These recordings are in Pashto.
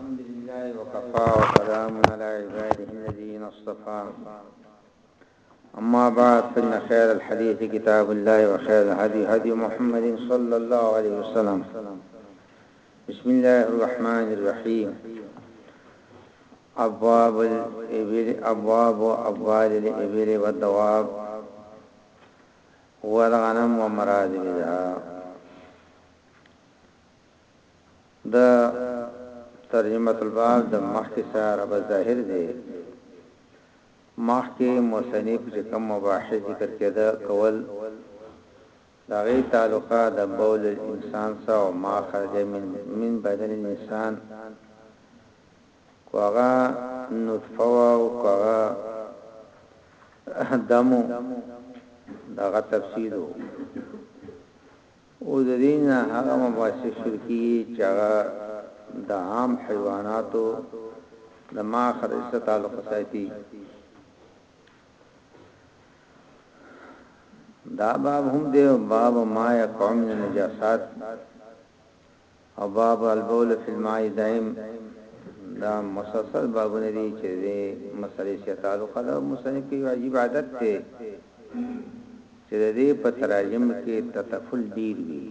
الحمد لله وكفى وسلام على عباده الذين اصطفى أما بعد فإن خير الحديث كتاب الله وخير الهدي هدي محمد صلى الله عليه وسلم بسم الله الرحمن الرحيم أبواب الإبل أبواب وابوال الإبل والدواب والغنم ومراد ومراذبها د ترجمة الباب د مخکې څخه ربط ظاهر دی، مخکې مصنف چې کوم مباحث ذکر کېده کول د هغې تعلقه د بول الانسان سره او ما خرج من من بدن الانسان که هغه نطفه وه او که هغه دم و د هغه تفصیل و او د دې نه هغه مباحثې شروع کېږي چې هغه د عام حیواناتو د ماخذ سره تعلق ساتي. دا باب هم دی، باب ما یقع من النجاسات. او باب البول فی الماء دائم دا مسلسل بابونه دي چې دې مسلې سره تعلق ده او مصنف کې یو عجیب عادت دی چې د دې په تراجم کې تطفل ډیر وي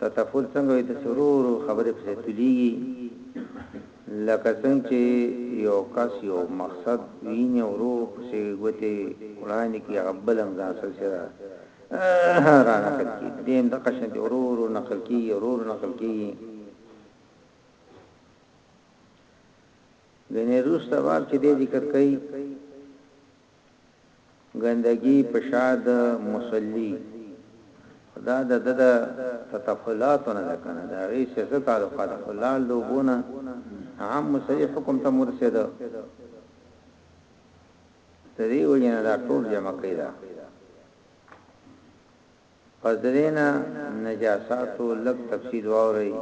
تطفل څنګه د سرور خبرې په تلیږي لکه څنګه چې یو کس یو مقصد ویني ورو پسې غوته وړاندې کې غبلم ځان سره را نقل کی دریم د قشن دی ورو ورو نقل کی ورو ورو نقل کی غنی روس تباب چې دې ذکر کړي ګندګي پشاد مصلی دا د د د تطفلات نه ده کنه دا غي څه څه تعلقات خلال لوبونه عام مصلی حکم ته مرسد ددې وجې نه دا ټول جمع کړي دا پس ددې نه نجاساتو لږ تفصیل واورئ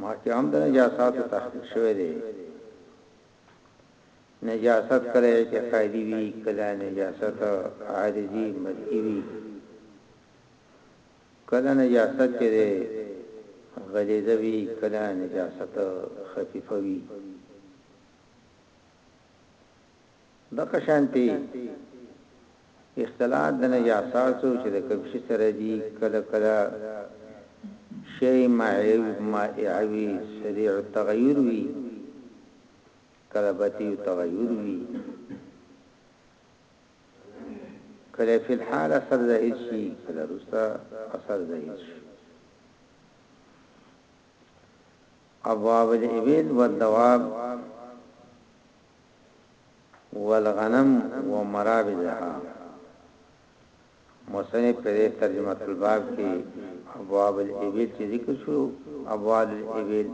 ماکه هم د نجاساتو تحقیق شوه دی نجاست کله اعتقادي وي کله نجاست عارضي مدعي وي کله نجاست چې ده غلیظه وي کله نجاست خفیفه وي دغه شانتي اختلاط د نجاساتو چې د کبشي سره دي کله کله شی معیب مائعوی سریع تغییر وی کله بطیع تغییر وی کله فی الحال اثر ظاهر شي کله رستا اثر ظاهر شي ابواب الابل والدواب والغنم ومرابضها مصنف په ترجمه الباب کې ابواب الابل چې ذکر شو ابواب الابل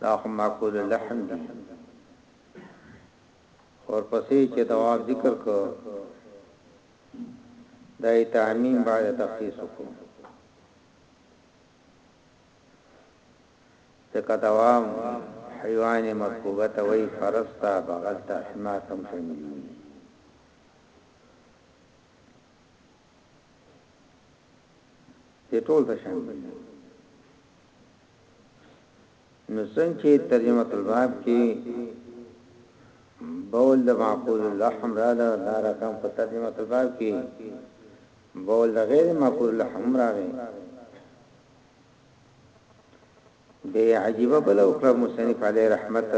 دا هم معقول اللحم دي اور پسې چې دواب ذکر کو دای تعمیم بعد تخصیص کو ځکه دوام حیوان مرکوبه ته وایي فرس ته بغل ته حمار ته هم شامل دي دې ټول ته شامل دي نو څنګه چي ترجمة الباب کي بول د معقول اللحم راغله دا رقم په ترجمة الباب کي بول د غیر معقول اللحم راغی به عجیبه بل او کړه مصنف علی رحمت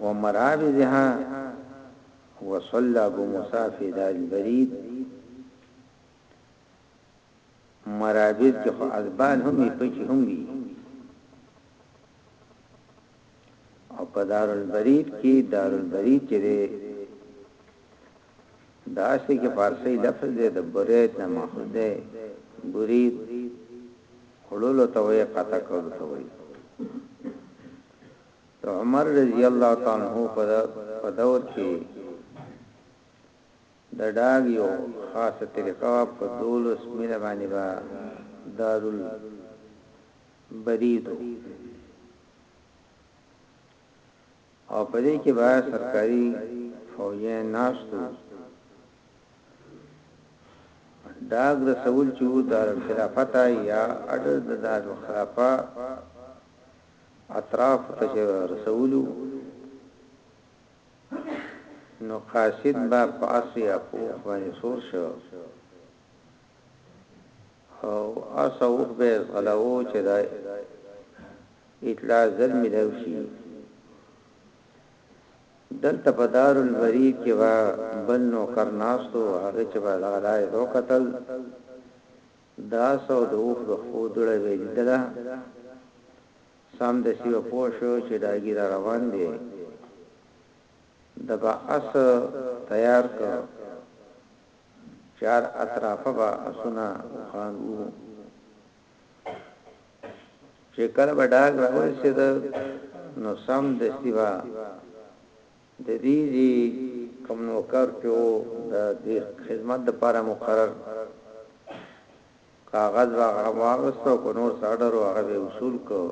ومرابزها وصلى ابو موسى في دار البريد مرابط کې خو ازبال هم وي پچي هم وي او په دارالبرید کې دارالبرید چې دی دا اصلي کې فارسی لفظ دی د برید نه ماخذ دی برید خلولو ته وي قطع کولو ته وي عمر رضی الله تعالی عنہ په دور کې د ډاګ يو خاصه طريقه وه په دولس ميله باندې به دارالبريد و او په دې کې به سرکاري فوجين ناست وو ډاګ رسول چې وو دارالخلافت يا اډر د دارالخلافه اطراف ته رسولو نو قاصد به په اس يا په اوښ باندې سور شو او اس او اوښ به ځغلاوه چې دا اطلاع زر ملاو شي دلته په دار البرید کې با بل نو کرناستو هغه چې با لغلای دو قتل دا سو دوخ د خودړه ویل دلا سمدستي به پوه شو چې ډاګي را روان دی، ده به اس تیار کړ، چار اطرافه به اسونه وخان وو، چې کله به ډاګ را ورسېده نو سمدستي به د دې ځای کوم نوکر چې و د دې خدمت لپاره مقرر کاغذ به هغه هم واغست او که نور څه اډر وو هغه به یې وصول کړ،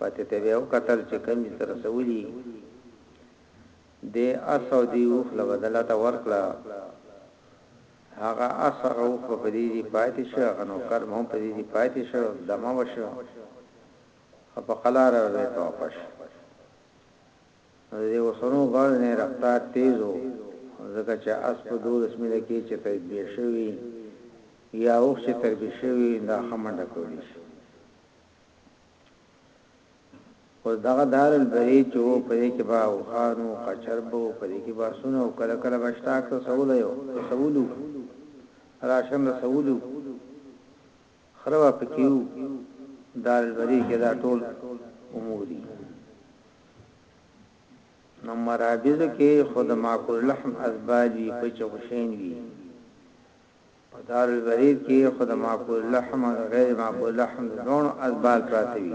پاتې ته به یې وکتل چې کوم یې څه رسولي دې اس او دې اوښ له بدله ته ورکړه، هغه اس هغه اوښ به په دې ځای پاتې شي، هغه نوکر به هم په دې ځای پاتې شي، دمه به شي او په قلاره به بیرته واپس شي. نو د دې اوسنو غړ نه رفتار تېز و، ځکه چې اس په دولس میله کې چې تربیه شوی وي یا اوښ چې تربیه شوی وي، نو دا ښه منډه کولی شي. اوس دغه دار البرید چې و، په دې کې به اوښان وو، قچر به و، په دې کې به اسونه وو، کله کله به اشتاق رسولی و، رسولو، راشن رسولو، خره به پکې يو دار البري کې دا ټول امور دي نو مرابز کې خود معقول لحم ازبال وی پچ غشین وی په دار البري کې خود معقول لحم غیر معقول لحم دون ازبال پراته وی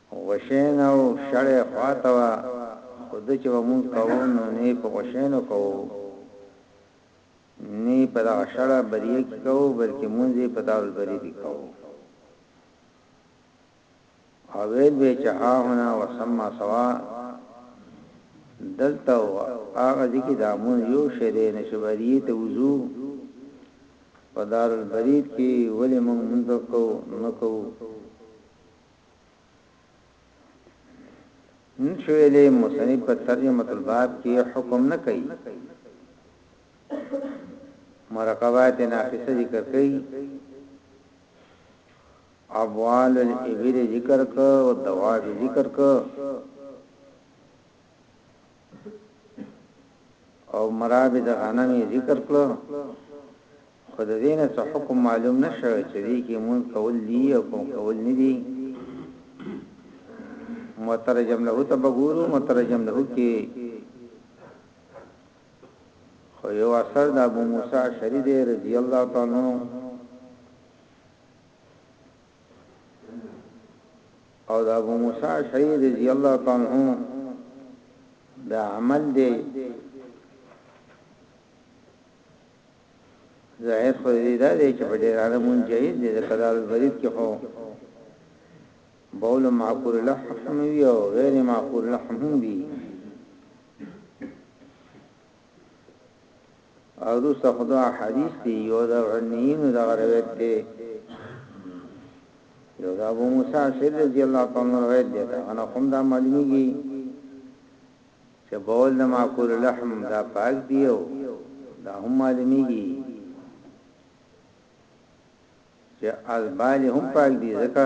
غوشین او شړی خواته وه خو ده چې به مونږ کوو نو نه یې په غوشینو کوو نه یې په دغه شړه بریه کې کوو بلکې مونځ یې په دارالبریه کې کوو او ویل به چې ها هنا وسما سوا دلته او هغه ځکه دا مون یو شې دی نشبری ته وضو په دار البرید کې ولې مونږ مونږ کو نکو نشویلې مصنف په ترجمه الباب کې حکم نه کوي مرکبات ناقصه ذکر کوي ابوال الابل ذکر کو او دواب ذکر کو او مرابط غنمی ذکر کړو خود دینه څه حکم معلوم نشو چې دې کې مون کول دی او کوم کول نه دی مترجم له ته بګورو مترجم له کې خو یو اثر د ابو موسی شری دی رضی الله تعالی عنہ او د ابو موسی اشعری رضی الله تعالی عنہ دا عمل دی ظاهر خو دې دا دی چې په ډیر عالمون جهیز دې د کلال برید کې هو بول معقول لحم وی او غیر معقول لحم وی او روسته خدا حدیث دی یو دا ورنین دا روایت دی یو دا ابو موسی شر رضی الله تعالی عنہ روایت دی دا انا کوم دا معلومیږي چې بول د معقول لحم دا پاک دی او دا هم معلومیږي چې ازبال هم پاک دی ځکه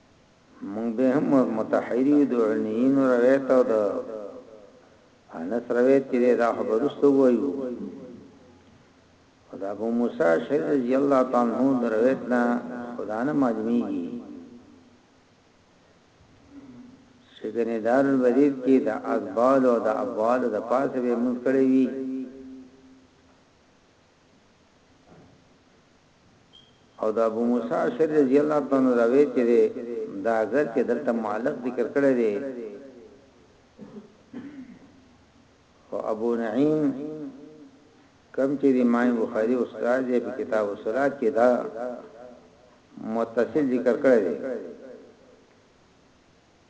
مونږ به هم متحری د علنیین روایت او د انس روایت چې دا خبرسته وایو خدا ابو موسی شهید رضی الله تعالی عنہ د روایت نه خدا نه معلومیږي شګنې دار البرید کې د اقبال او د ابوال د پاسه به مونږ کړی وی او د ابو موسی اشعری رضی الله عنه روایت چې دی دا اگر چې دلته معلق ذکر کړی دی او ابو نعیم کم چې د امام بخاری استاد دی په کتاب الصلات کې دا متصل ذکر کړی دی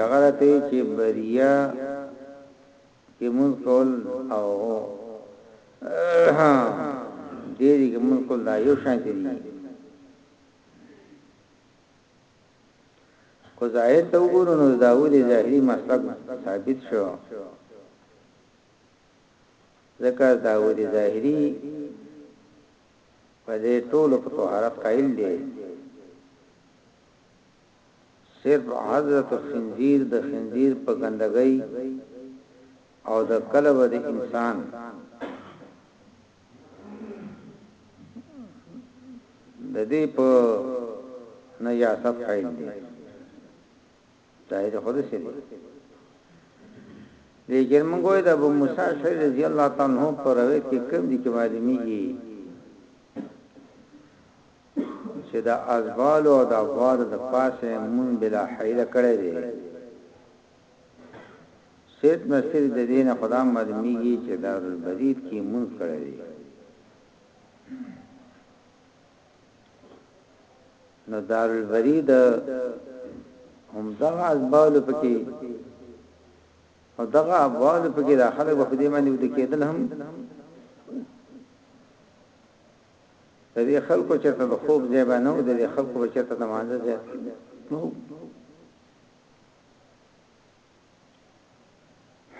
هغه راته چې بریا کې مونږ کول او دې دې کې مونږ کول دا یو شان دي کو ظاهر ته وګورو نو دا ولې ظاهري مسلک ثابت شو ذکر دا ولې ظاهري په دې ټولو په طهارت قائل دی صرف حضرت خنزیر د خنزیر په ګندګۍ او د کلب د انسان د دې په نجاست قائل دي شاید خود سي دي دې جرمنګوي د ابو موسی شری رضی الله تعالی عنہ پر روایت کې کوم دي چې معلومیږي چې د ازبالو او د ابوالو د پاسه يې مونږ بلا حيله کړی دی. سيد نصير د دې نه خو دا معلومېږي چې دارالبريد کې يې مونږ کړی دی. نو دارالبريد همدغه ازبالو پکې او دغه ابوال په کې داخله په دې باندې ود کېدل هم د دې خلکو چرته د خوب ځای به نه و د دې خلکو به چرته د مانځه ځای نو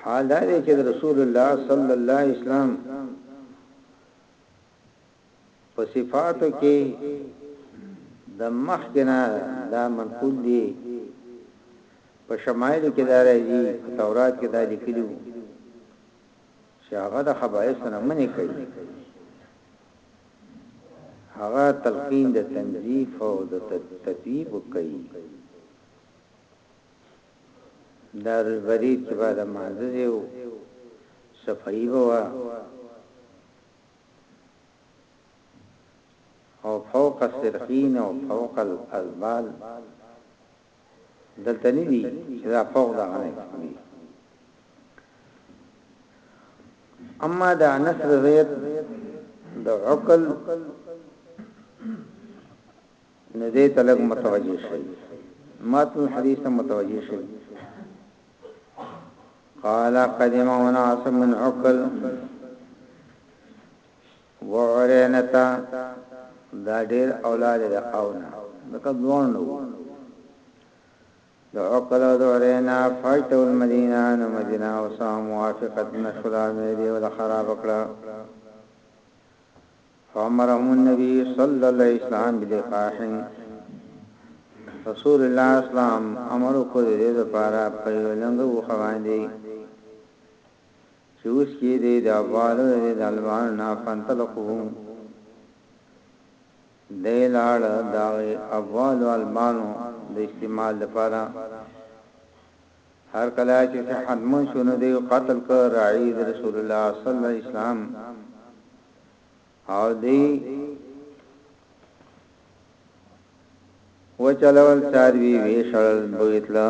حال دا دی چې رسول الله صلی الله علیه وسلم په صفاتو کې د مخ کنا دا منقول دی په شمایل کې دا راځي په تورات کې دا لیکلو چې هغه د خبائثو نه منع کوي هغه تلقين د تنظيف او د تطيب کوي دا برید چې بعد مانځه دیو صفائی بوا او فوق السرقین او فوق الالبال دلته نه دي چې دا فوق دا غنه دي اما دا نصر زید د عقل نه دې تلګ متوجه شي ماتن حدیث ته متوجه شي قال قدم وناس من عقل وغره نه تا دا ډیر اولاد د او نه دکه دوان نو د عقل او دورینا فاجت المدینه نو مدینه او سا موافقت نشلا مې دی ول خراب کړه فامرهم النبي صلى الله عليه وسلم بلقاح رسول الله اسلام امر کو دې لپاره په لنګ وخواندي چې اوس يې دی د ابوالو د دی دالمان نه فانطلقو دی لاړ د هغه ابوالو المانو د استعمال لپاره هر کله چې صحت مند شو نو دی قتل کړ راعي د رسول الله صلی الله علیه وسلم او دی وچلول ساروی ویشل بویتلا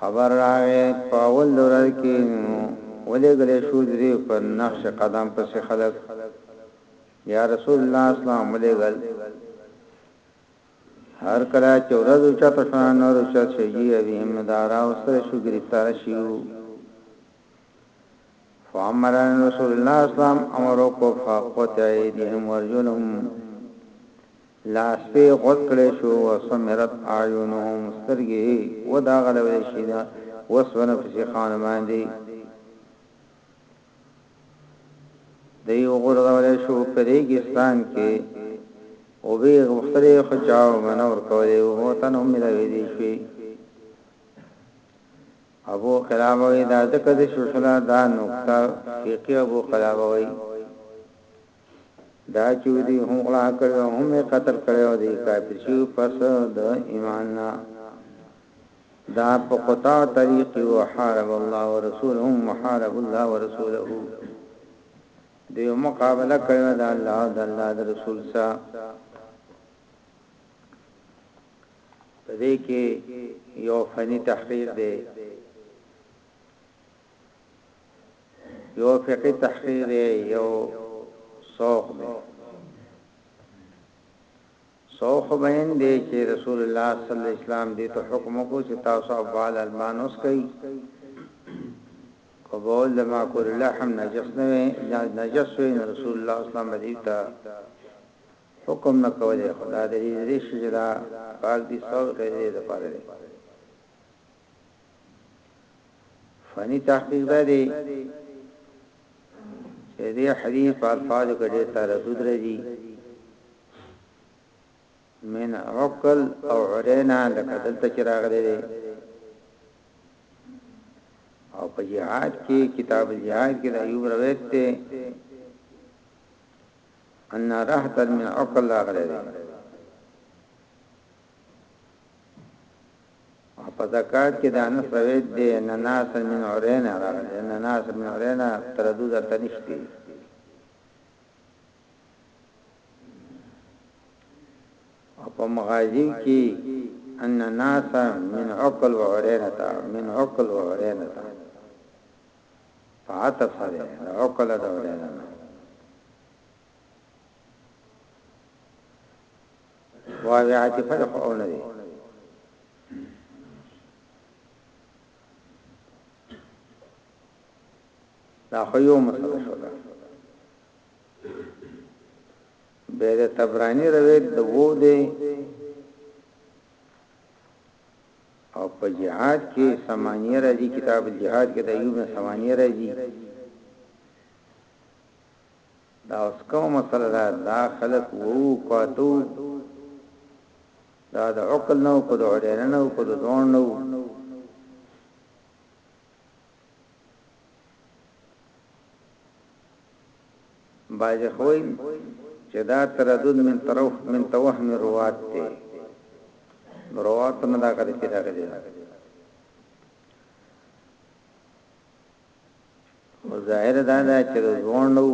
خبر راغی په اول دورر کی نو ولیږل شو ددی په نقش قدم پسی خلک بیا رسول الله اسلام ولیږل هر کله چه ورځ اوچته شو نور اوچت شو جی ابیهم نو دا را وستل شو ګرفتار شیو فامرن رسول الله اسلام امرو کو فقط ایدیهم ورجلهم لاستی غوڅ کړی شو، وسمرت اعینهم سترګې یې وداغلولې شي د وسپنو په سیخانو باندې دی وغورځولی شو په ریګستان کې اوبه یې غوښتلې خو چا ومه نه ورکولې اوبو ته هم ملاوېدې شوې ابو قلابه وی دا ځکه د شوشلا دا نقطه فقی ابو قلابه وی دا چې دوی هم غلا کړې او هم یې قتل کړې او دوی کافر شوي پس د ایمان نه دا په قطاع طریق و حارب الله ورسوله هم محارب الله ورسوله دوی مقابله کړې ده الله او د الله د رسول سره په دې کې یو فني تحقیق دی یو فقهي تحقیق دی یو سوق دی سوق بین دی چې رسول الله صلی الله علیه وسلم دې ته حکم کو چې تاسو ابوال المانوس کوي کو بول دما کو لحم نجس نه وي نجس وي رسول الله صلی الله علیه وسلم حکم نه کولې خدا دې دې شجرا پاک دي سوق دې دې پاره فنی تحقیق دا دی چې دې حدیث په الفاظو کې ډېر تردد راځي من عقل او عرینا لکه دلته چې راغلي دي او په جهاد کې کتاب الجهاد کې د ایوب روایت ته ان رحت من عقل راغلي دي او په زکات کې د انس روایت دی ان ناسا من عرینه راغلی ان ناسا من عرینه تردد هلته نشته او په مغازی کې ان ناسا من عقل و عرینه تا من عقل و عرینه تا فعطف سره عقل د عرینه واو عاطفه ده خو اونه دي دا خو یو مسله شو ده به د تبرانی روایت د وو دی او په جهاد کې سمانیه راځي کتاب الجهاد کې د ایوب سمانیه راځي دا اوس کومه مسله ده دا خلق وو کواتو دا د عقل نو کو د عدین نو کو د دون نو باج خوې چې دا تردد من طرف من توهم روات ته روات نه دا کړی چې دا کړی او ظاهر دا ده چې د ځوان نو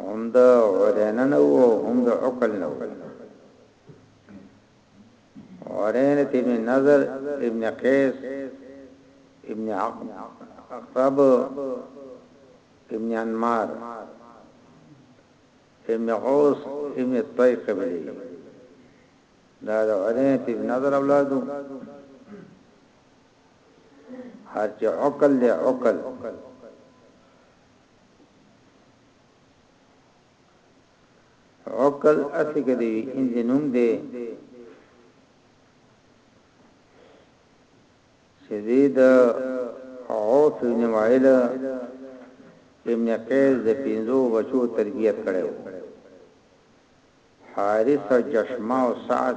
هم د عرین نو هم د عقل نو عرین ابن نظر ابن قیس ابن عقرب ابن انمار ابن غوث ابن طیق بلی دا د عرین ابن نظر اولادو هر چې عقل له عقل عقل اسی کدی انجنوم دی شدید عوف ابن وائل ابن قیس د پینزو بچو تربیت کړو حارث جشما او سعد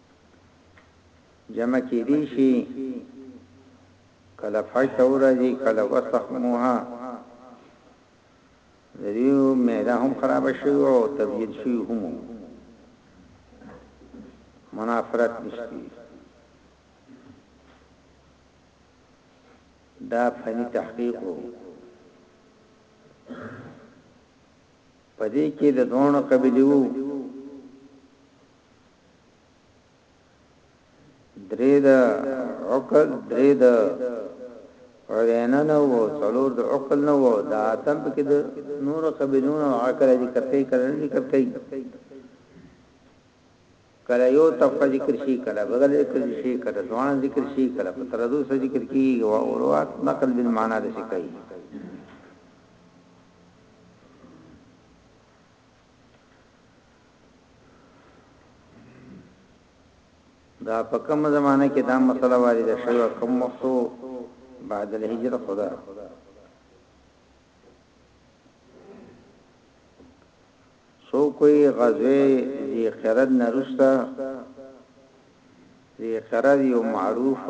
جمع کیدی شی کله فرش ته ورځی کله وسخموها دریو میده هم خراب شوی او تبیید شوی هم منافرت نشتی دا فنی تحقیق وو پدې کې د دوه قبيلو درې د عقل درې د عرینه نه وو څلور د عقل نه وو دا اتم پکې د نور قبیلون او عقل ذکر کوي کله ذکر کوي کله یو طبقه ذکر شي کله بل ذکر شي کله دوان ذکر شي کله په تردو سره ذکر کیږي او اوروات نقل بالمعنا د شي کوي دا په کوم زمانه کې دا مسله وارد شوه کوم وخت بعد الهجره خدا سو کوئی غزوه دی خرد نرستا دی خرد یو معروف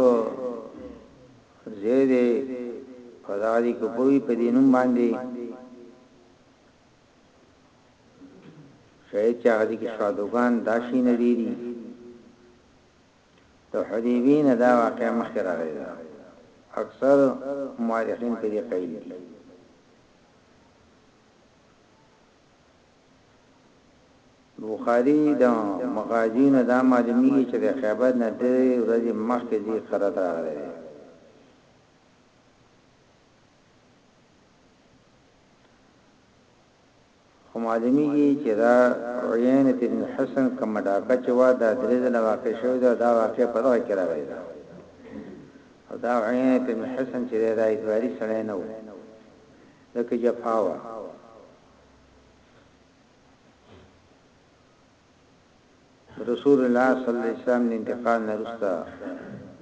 زیده فداری کبوی پدینم باندی شاید چې هغه دي کې شهادوګان دا شي نه ډیری د حدیبی نه دا واقعا مخکې راغلی ده اکثر مورخین په دې قیل دي بخاری دا مغازی نه دا معلومیږي چې د خیبر نه د ورځې مخکې دي قرات راغلی خو معلومیږي چې دا عیینة ابن حصن کومه ډاکه چې وه دا درې ځله واقع شوې ده دا واقع په دغه کې راغلې ده او دا عیینة ابن حصن چې دا ادواری سړی نه و لکه جفا وه رسول الله صلی الله علیه وسلم انتقال نه رستا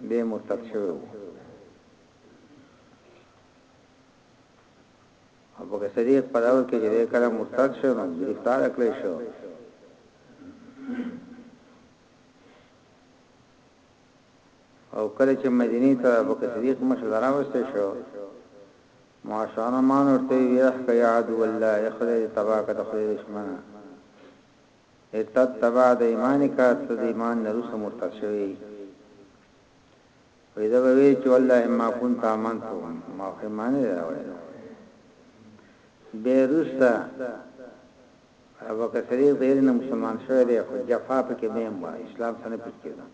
به مرتد شوی ابو بکر صدیق په دور کې چې کله مرتد شو نو گرفتار کړی شو او کله چې مدینه ته ابو بکر صدیق مخه راوسته شو معاشانه مان ورته ویح کوي عدو الله اخره تباک د خدای دشمن ارتد تبع د ایمان کا ته د ایمان نرسه مرتد شوی وي زه به وي چي والله ما كنت آمنت ما خو ايمان نه دی راوړی نو بيا يې وروسته ابوبکر صديق د يري نه مسلمان شوی دی خو جفا پکې بيم وه اسلام څخه نه پټ کېده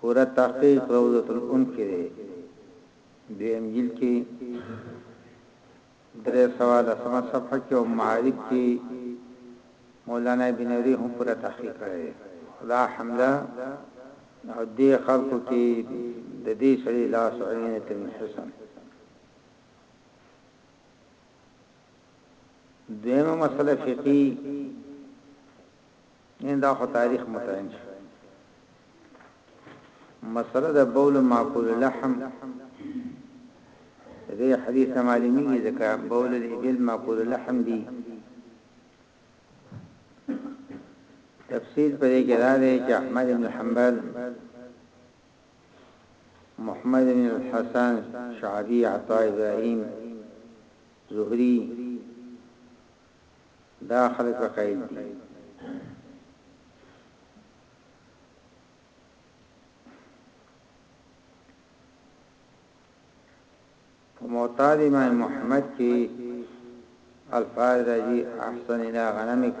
پورا تحقیق روضت الانف کې دی دویم جلد کې درې سوه لسمه صفحه کې او معارف کې مولانا ابن عري هم پوره تحقیق کړی دی خو دا حمله او دې خلکو کې د دې سړي لاس عینه ته من حسن دویمه مسله فقهي نه دا خو تاریخ متعین شو مسله د بول معقول لحم دې حدیث معلومیږي ځکه بول الابل معقول لحم دی تفسیر پرې کې را دی چې احمد بن حنبل محمد بن الحسن شعبی عطا ابراهیم زهری دا خلک په قائل دي په معتاد امام محمد کې الفاظ راځي احسن الى غنمک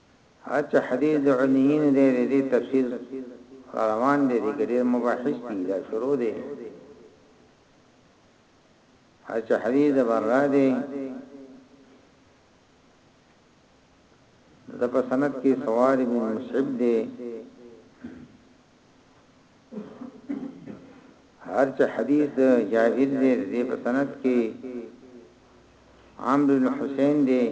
هغه چې حدیث د علیین دی د دې تفسیر روان دی د ډېر مباحث دی دا شروع دی هغه چې حدیث د برا دی د په سند کې سوار بن مصعب دی هر چې حدیث د جابر دی دې په سند کې عمرو بن حسین دی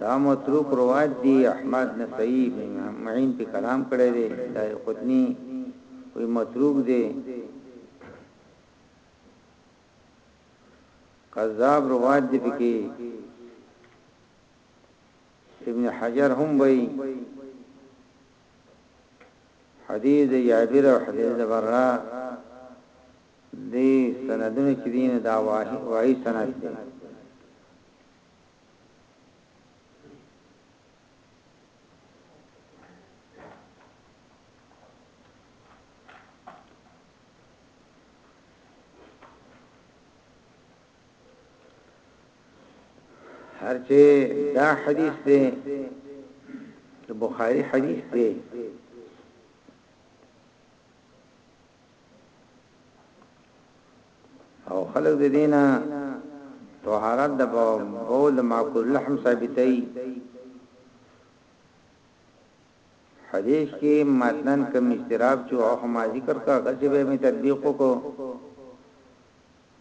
دا متروک روایت دی احمد نسائی بن معین په کلام کړی دی دا قطنی وی متروک دی کذاب روایت دی پکې ابن حجر هم وی حدیث جابر او حدیث برا دی سندونه چې دین دا واحد وای سند دی هرچه دا حدیث دی د بخاری حدیث دی او خلق د دینا طهارت د بول معقول لحم ثابتای حدیث کې متنن کم استراب چې او ما ذکر کا غجبه می تطبیق کو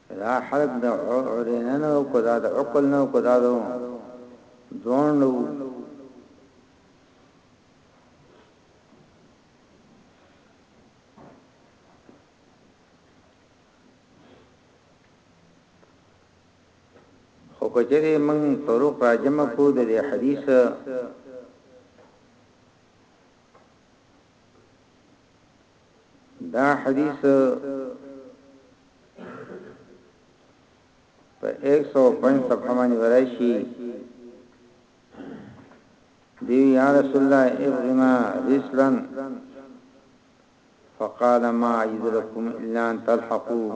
که دا حرف د عرینه نه وو که دا د عقل نه وو که دا د دوان نه وو خو کچره من طرق راجمه کو د حدیث دا حدیث په 105 صفحه باندې ورشي دی یا رسول الله ابغنا رسلا فقال ما يدركم الا ان تلحقوا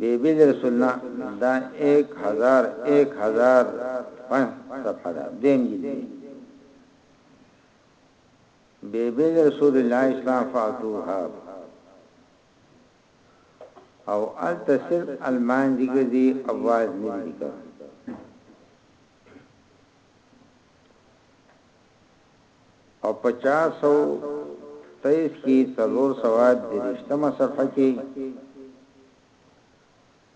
بی بی رسول الله دا 1000 1000 5 صفحه دا دیم جلد بيبي د رسول الله اسلام فاتوحه او الته صرف المان ذکر دي اواز نه ذکر او 5023 کې څلور سواد د رښتمه صفحه کې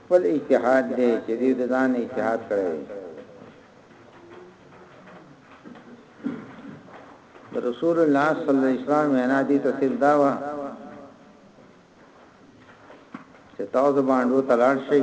خپل اجتهاد دی چې دوی د ځان اجتهاد کړی دی رسول الله صلی الله علیه وسلم وینا دي ته صرف دا وا چې تاسو باندې تلاش شي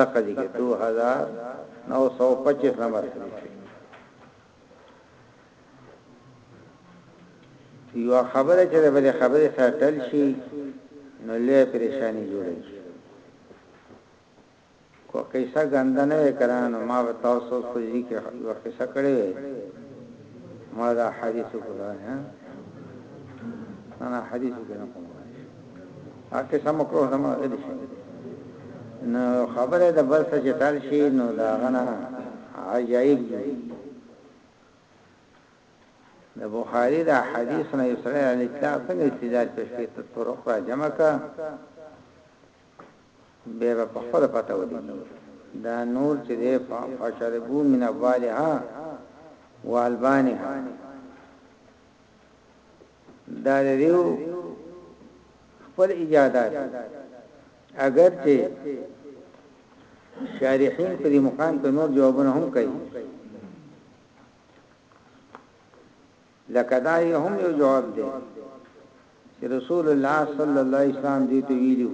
دقه دي کې 2925 نمبر حدیث یو خبره چې د بل خبره سره ټل شي نو له پریشانی جوړي کو قصه ګنده نه وکړان ما به تاسو خو دې کې یو قصه کړې وي ما دا حدیث وکړه نه حدیث وکړه اکه سم مکروه سم غلی شي نو خبره د بل څه چې تل شي نو دا غنا عجایب دي د بخاری دا حدیث نه یسره علی اطلاق څنګه استدلال پیش کړي ته طرق را جمع کا به په خپل پته ودی دا نور چې دی فشربو من ابوالها والبانها دا د دیو خپل ایجادات اگر چې شارحین په دې مقام کې نور جوابونه هم کوي لکه دا هم یو جواب دی چې رسول الله صلی الله علیه وسلم دې ته ویلو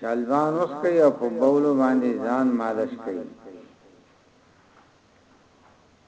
شالوان وس کوي او په بولو باندې ځان مالش کوي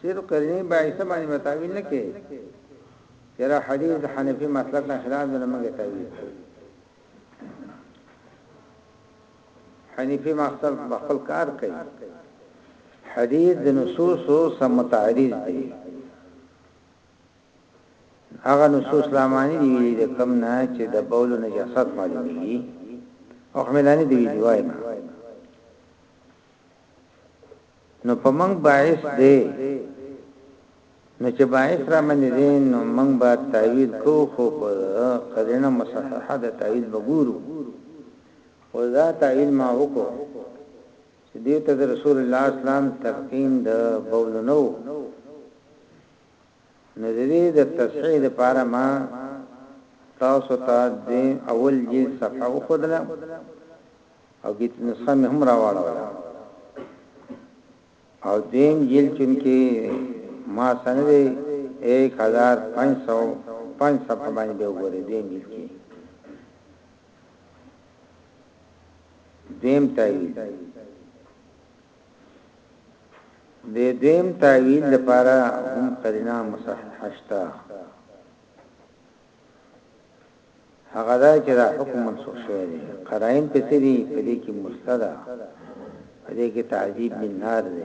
سیر قرنی باعثه باندې متاویل نه کې چرا حدیث د حنفی مسلک نه خلاف نه منګه تاویل حنیفی مقصد خپل کار کوي حدیث د نصوص او سم متعارض دي هغه نصوص لامانی دی ویلي د کم نه چې د بول نجاست معلومیږي او خملانی دی ویلي وایم نو په موږ باعث دی نو چې باعث را باندې دی نو موږ به تعویل کو خو په قرینه مصححه د تعویل بګورو او دا تعویل ما وکړو چې دیو ته رسول الله اسلام تلقین د بول نو نظريې د تصحيح لپاره ما تاسو ته د اول جلد صفحه وښودله او ګيت نسخه مې هم راواړوله او دویم جلد چونکه ما سنه دی 1505 صفحه باندې به وګورئ دویم جلد کې دویم تایید د دویم تاویل لپاره هم قرینه مصححه شته هغه دا چې دا حکم منسوخ شوی دی قرائن په څه دي په دې کې مرسته ده په دې کې تعذیب من نار دی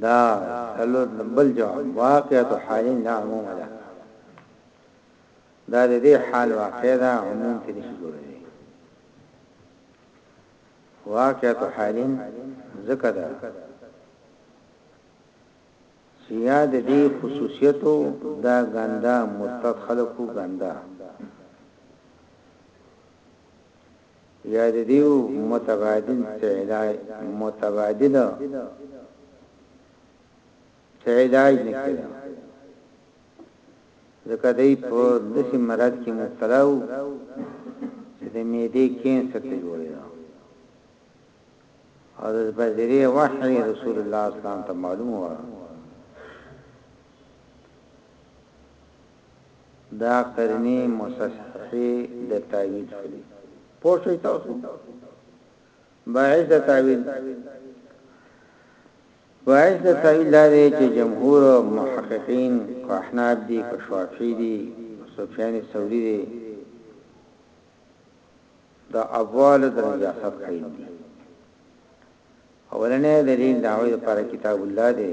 دا سلور بل جواب واقعیت حالین لا عموم ده دا د دې حال واقع ده عموم ته نشي جوړېږي واقعیت حالین ذکر ده سیا د دې خصوصیتو دا غندا مرتد خلقو غندا یا د دیو متبادل فعلای متبادل فعلای نه کړي ځکه دای په دسی مراد کې مبتلا وو چې د معده کینسر ته جوړي او د بذری وحی رسول الله اسلام ته معلوم و دا قرینې مصححې د تاویل ښلي پوه شوي تاسو باعث د تاویل باعث د تاویل دا دی چې جمهور محققین که احناف دي که شوافی دي سفیان ثوری دي دا اول د نجاست قید دي اولنې دلیل داوی لپاره کتاب الله دی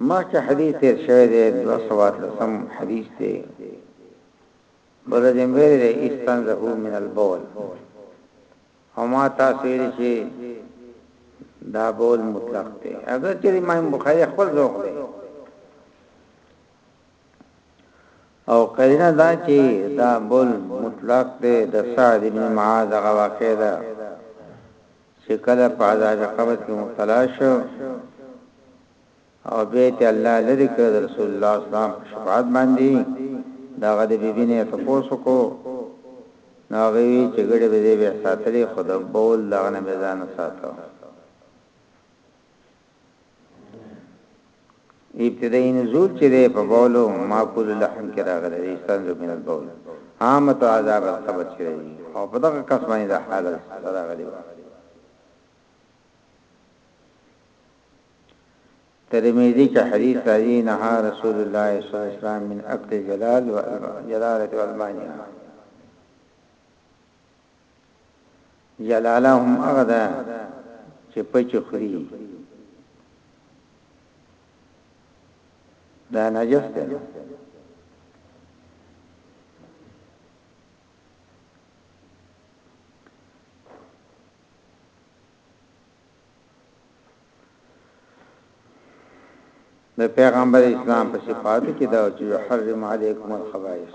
مخکې حدیث تیر شوی دی دوه سوه اتلسم حدیث دی بل دې ویل دی استنزه من البول او ما تاسو یې چې دا بول مطلق دی اگر چې امام بخاری خپل ذوق دی او قرینه دا چې دا بول مطلق دی د سعد بن معاذ غواقه ده چې کله په عذاب قبر کې مبتلا شو او به ته الله لری کړ رسول الله اسلام په شفاعت باندې دا غد بیبی نه تاسو کو ناغوی چې ګړې به دې به ساتلې خود بول دغه نه میزان ساتو ابتدایي نزول چې ده په بولو معقول لحن کې راغلی دی سند من البول عامت او عذاب القبر چې دی او په دغه کس باندې د حالت راغلی وه ترمذی کې حدیث راځي نه رسول الله صلی الله علیه وسلم من اکل جلال و جلالت و المانیا جلاله هم هغه ده چې پچ خوري دا نجس ده د پیغمبر اسلام په صفاتو کې دا چې حرم علیکم الخبائث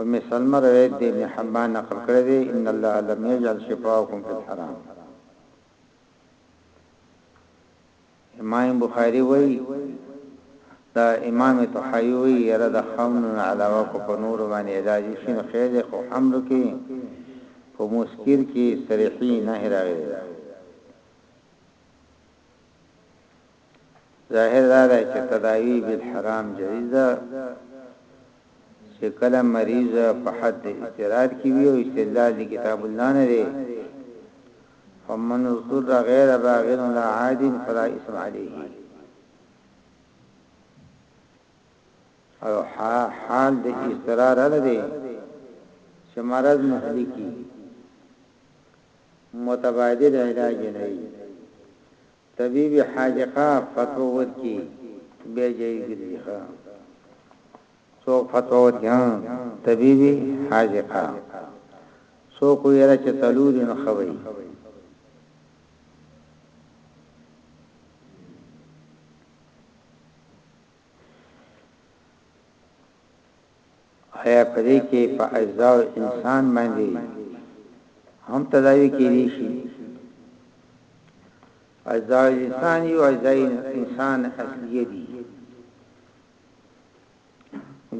ام سلمه روایت د ابن حبان نقل کړی دی، ان الله لم یجعل شفاءکم فی الحرام. امام بخاری وایي، دا امام طحاوي وایي، یره د خمرو نه علاوه که په نورو باندې علاج وشي نو خیر دی، خو خمرو کې په مسکر کې صریحي نهی راغلی دی. ظاهر دا دی چې تداوی بالحرام جایز ده چې کله مریض په حد اضطرار کې وي او استدلال دی کتاب الله نه دی فمن اضطر غیر باغ ولا عاد فلا اسم علیه او حال د استقرار نه دی چې مرض مهلکی متبادل علاج نه وي طبیب حاجی ښه فتوا ورکی بیا جایی ګرځی ښه څوک فتوا ورکی ها طبیب حاجی ښه څوک وی یاره چه څلوری نو ښه وی ایا په دې کې په اجزاء انسان باندې هم تداوی کېدی شي اجزاء انسان یو اجزاء انسان اصلي دي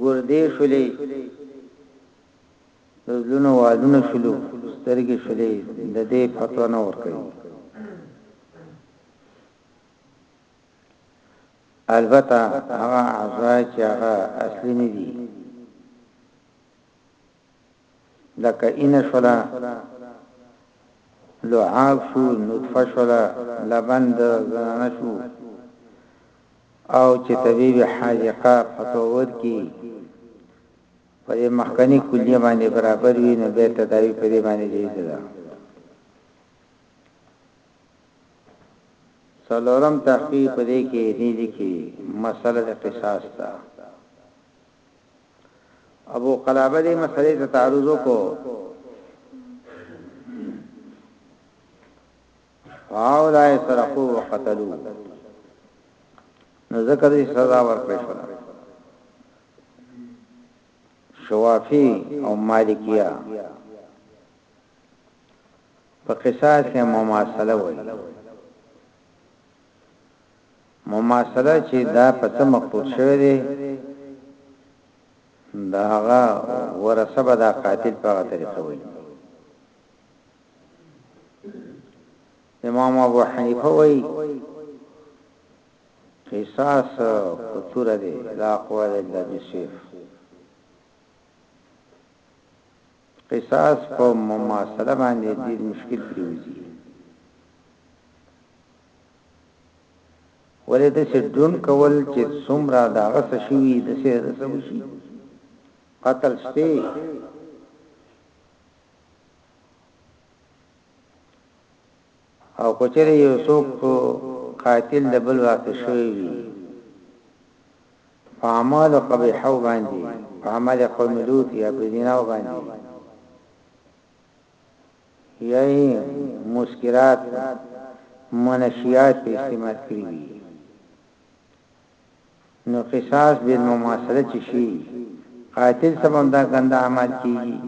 ګردې شولې زلونو والونو شلو سترګې شولې د دې فتوا نه ور کوي البته هغه اعضاء چې هغه اصلي نه دي لکه ان شولا لعاب شو نطفه شولا لبن د زنانه شو او چې طبيب حاجقه فتوور کی په دې مخکنی کلیه باندې برابر وي نو به تداوی په دې باندې جوړیږي څلورم تحقیق په دې کې دی لیکي، مسئله د قصاص ده. ابو قلابه دې مسئلې ته تعرض وکړو فاولای سرقو وقتلو نو ذکر دې سزا ورکړې شو شوافی او مالکیه په قصاص یا مماثله وایي. مماثله چي دا په څه مقتول شوی دی د هغه ورثه به دا قاتل په هغه طریقه وایي. امام ابو حنیفه وایي قصاص کتوره دی لا قوه الا بالسيف. قصاص په مماثله باندې ډیر مشکل پریوزي ولې د څه ډون کول چې څومره دا غس شوی د څه د څه شي قتل شته او که چېرې یو څوک قاتل د بل واقع شوی وي په اعمالو قبیحو باندې په اعمال قوم لوط یا په زناو باندې یا مسکرات منشیات په استعمال کړی وي نو قصاص بالمماثله چی شی قاتل ته به هم دا ګنده اعمال کیږی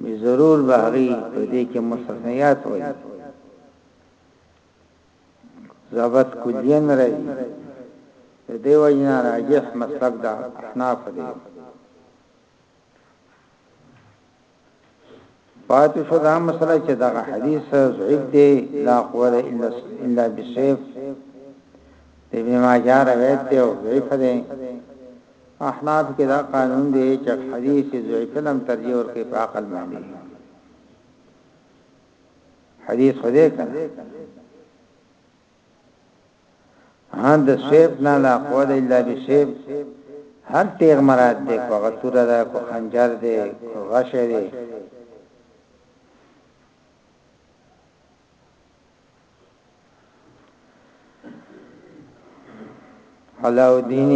بی ضرور به هغی په دی کی مستثنیات وای ضابط کلیه نه راځی د دی وجنا راجح مسلک د احناف دی. پاتې شو دا مسله چې دا حدیث ضعیف دی لا قوت الا الا بالسيف ابن ماجه روایت دی او ضعیف دی احناف کې دا قانون دی چې حدیث ضعیف لم ترجیح ور کوي په عقل باندې حدیث خو دې کړه هند سیف نه لا قوت الا بسیف هر تیغ مراد دی کو غتور ده کو خنجر دی کو غشه دی علاؤدین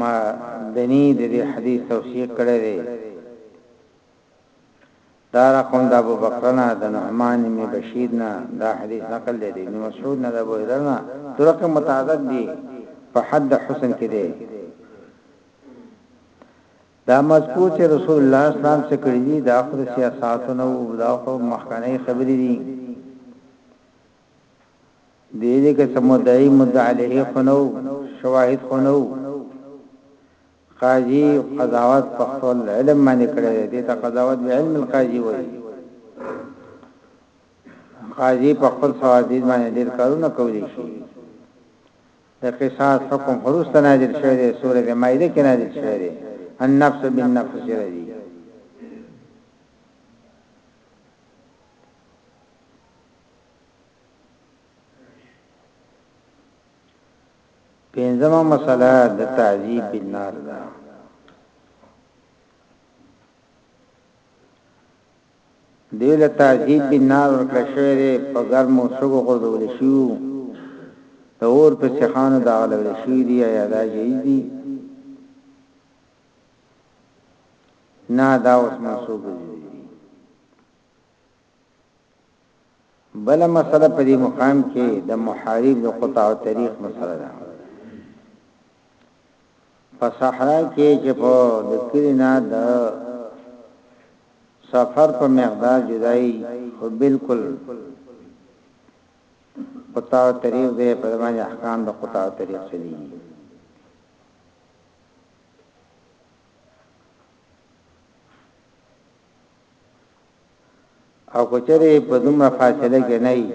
مدنی د دې حدیث توثیق کړی دی دا رقم د ابو بکر نه د نعمان ابن بشیر نه دا حدیث نقل دی د ابن مسعود نه د ابو هريره نه طرق متعدد دي په حد حسن کې دي دا مذکور چې رسول الله اسلام څخه کړی دي دا خو د سیاستو نه وو دا خو مخکنه خبرې دي دې دې کې سمودای مدعی علیه خنو شواهد خنو قاضي قضاوت په خپل علم باندې کړی دی، دې ته قضاوت بعلم القاضي وايي. قاضي په خپل سوادیز باندې ډېر کارونه کولی شي. د قصاص حکم وروسته نازل شوی دی، سورة مائده کې نازل شوی دی، النفس بالنفس راځي. پنځمه مسله د تعذیب بالنار ده دی له تعذیب بالنار ورکړ شوی دی په ګرمو سګو غوړول شو د اور په څخانو دا غلول شوی دی یا دا جایز دی نه دا اوس منسوب دی بل مسله په دې مقام کې د محارب د قطع او طریق مسله ده په صحرا کې چې په د کلینا د سفر په مقدار جدای خو بالکل قطع او طریق دې په باندې احکام د قطع او طریق سړي او که چېرې په دومره فاصله کې نه وي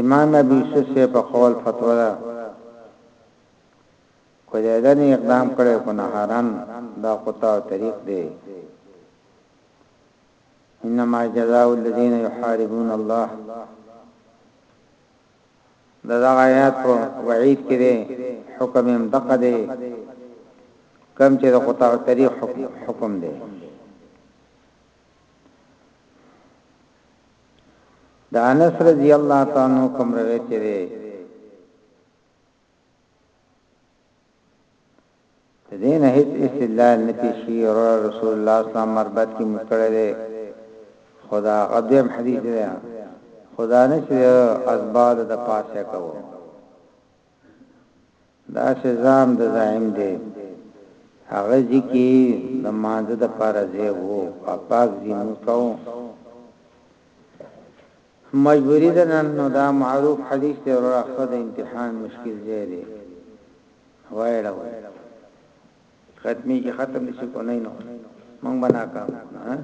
امام ابي يوسف په قول فتوا ده کله دا نه اقدام کړي کو نه هاران دا قطع طریق دی انما جزاء الذين يحاربون الله د دغه آیات په وعید کې دی حکم هم دقه دی کم چې د قطاع طریق حکم دی د انس رضی الله تعالی عنہ کوم روایت دی دین هیڅ استدلال نه پیشي او رسول الله اسلام مربت کې مکړه ده خدا غدیم حدیث ده خدا نه چې ازباد د پاسه کوو دا شزام د زائم دی هغه ځکه د مانزه د پاره زه وو پاک زینو کوو مجبوری ده نن نو دا معروف حدیث دی وروره خو د امتحان مشکل ځای دی وایړه وای ختمیږي ختم دي شي کو نه نو مونږ بنا کا ها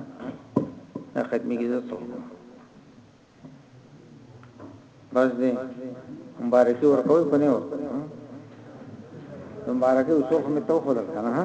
دا ختمیږي زه څه کوم بس دې مبارکي ورکوي کو نه ورکوي مبارکي اوسو خو مې تو خو درکنه ها